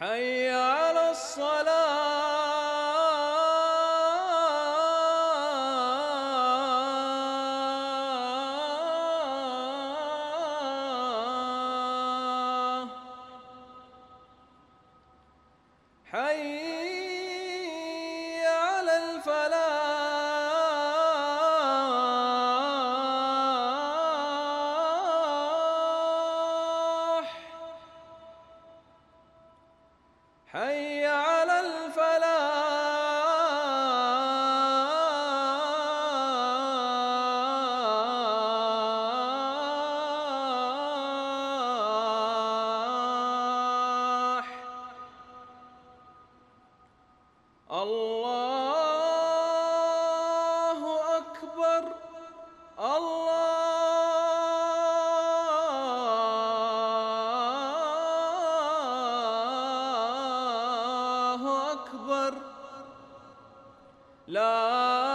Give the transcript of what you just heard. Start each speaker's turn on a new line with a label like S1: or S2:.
S1: حي على الصلاة. حي حي على الفلاح. الله لا